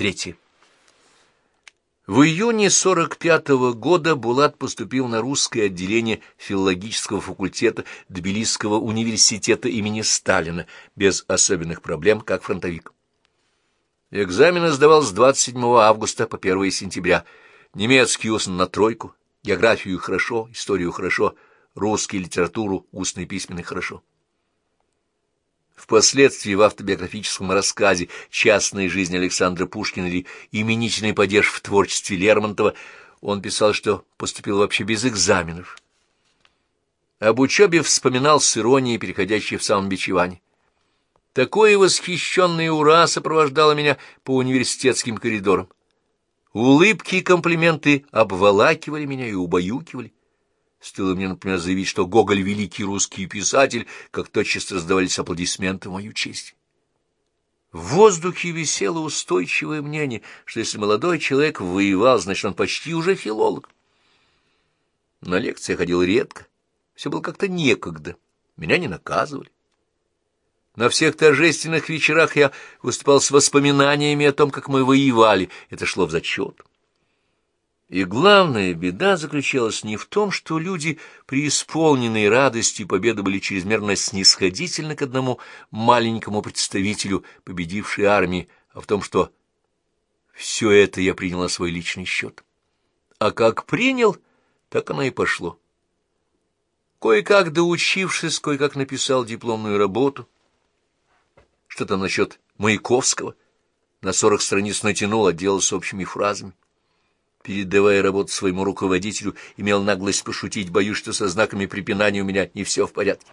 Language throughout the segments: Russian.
Третье. В июне 45-го года Булат поступил на русское отделение филологического факультета Тбилисского университета имени Сталина без особенных проблем, как фронтовик. Экзамены сдавал с 27 августа по 1 сентября. Немецкий устно на тройку, географию хорошо, историю хорошо, русский литературу, устный и письменный хорошо. Впоследствии в автобиографическом рассказе «Частная жизнь Александра Пушкина» или «Именительный падеж в творчестве Лермонтова» он писал, что поступил вообще без экзаменов. Об учебе вспоминал с иронией, переходящей в самобичевание. Такое восхищенное ура сопровождало меня по университетским коридорам. Улыбки и комплименты обволакивали меня и убаюкивали. Стоило мне, например, заявить, что Гоголь — великий русский писатель, как тотчас раздавались аплодисменты в мою честь. В воздухе висело устойчивое мнение, что если молодой человек воевал, значит, он почти уже филолог. На лекции ходил редко, все было как-то некогда, меня не наказывали. На всех торжественных вечерах я выступал с воспоминаниями о том, как мы воевали, это шло в зачет. И главная беда заключалась не в том, что люди, преисполненные радостью победы, были чрезмерно снисходительны к одному маленькому представителю победившей армии, а в том, что все это я принял на свой личный счет. А как принял, так оно и пошло. Кое-как доучившись, кое-как написал дипломную работу, что-то насчет Маяковского, на сорок страниц натянул, отделался общими фразами передавая работу своему руководителю, имел наглость пошутить, боюсь, что со знаками препинания у меня не все в порядке.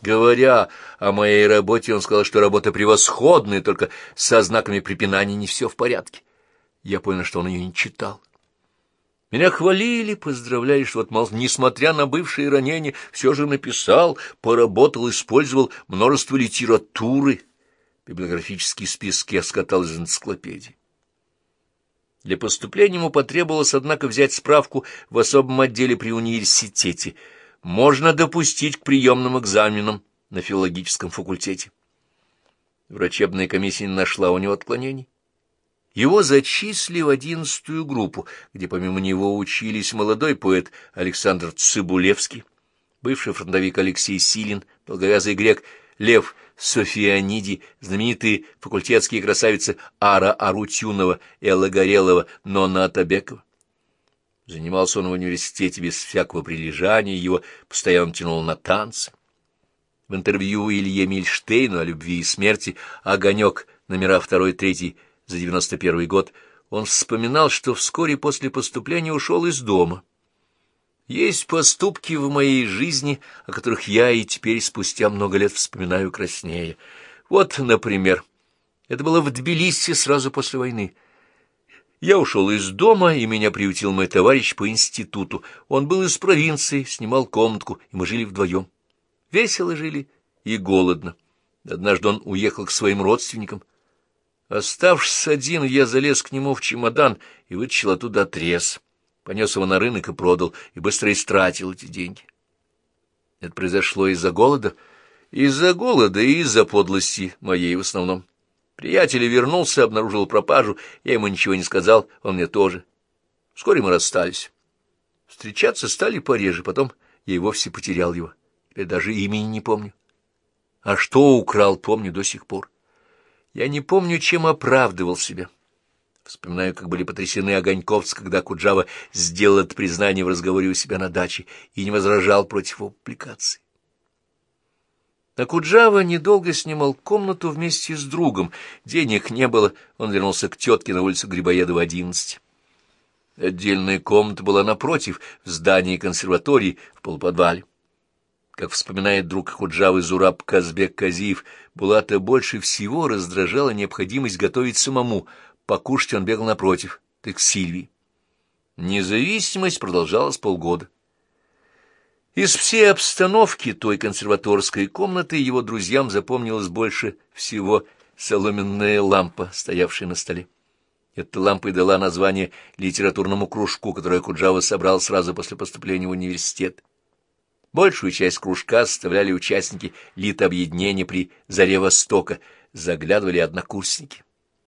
Говоря о моей работе, он сказал, что работа превосходная, только со знаками препинания не все в порядке. Я понял, что он ее не читал. Меня хвалили, поздравляли, что вот, мол, несмотря на бывшие ранения, все же написал, поработал, использовал множество литературы. Библиографические списки я скатал из энциклопедии. Для поступления ему потребовалось, однако, взять справку в особом отделе при университете. Можно допустить к приемным экзаменам на филологическом факультете. Врачебная комиссия не нашла у него отклонений. Его зачислили в одиннадцатую группу, где помимо него учились молодой поэт Александр Цибулевский, бывший фронтовик Алексей Силин, долговязый грек Лев Софианиди, знаменитые факультетские красавицы Ара Арутюнова, Элла Горелова, Нонна Атабекова. Занимался он в университете без всякого прилежания, его постоянно тянуло на танцы. В интервью Илье Мильштейну о любви и смерти «Огонек» номера 2-3 за 91 год он вспоминал, что вскоре после поступления ушел из дома. Есть поступки в моей жизни, о которых я и теперь спустя много лет вспоминаю краснее. Вот, например, это было в Тбилиси сразу после войны. Я ушел из дома, и меня приютил мой товарищ по институту. Он был из провинции, снимал комнатку, и мы жили вдвоем. Весело жили и голодно. Однажды он уехал к своим родственникам. Оставшись один, я залез к нему в чемодан и вытащил оттуда отрез понес его на рынок и продал, и быстро истратил эти деньги. Это произошло из-за голода, из-за голода и из-за подлости моей в основном. Приятель вернулся, обнаружил пропажу, я ему ничего не сказал, он мне тоже. Вскоре мы расстались. Встречаться стали пореже, потом я и вовсе потерял его. Я даже имени не помню. А что украл, помню до сих пор. Я не помню, чем оправдывал себя. Вспоминаю, как были потрясены огоньковцы, когда Куджава сделал это признание в разговоре у себя на даче и не возражал против его публикации. А Куджава недолго снимал комнату вместе с другом. Денег не было, он вернулся к тетке на улицу Грибоедова, 11. Отдельная комната была напротив, в здании консерватории, в полуподвале. Как вспоминает друг Худжавы Зураб Казбек Казиев, Булата больше всего раздражала необходимость готовить самому — Покушать он бегал напротив, ты к Сильвии. Независимость продолжалась полгода. Из всей обстановки той консерваторской комнаты его друзьям запомнилась больше всего соломенная лампа, стоявшая на столе. Эта лампа и дала название литературному кружку, который Куджава собрал сразу после поступления в университет. Большую часть кружка составляли участники литобъединения при «Заре Востока», заглядывали однокурсники.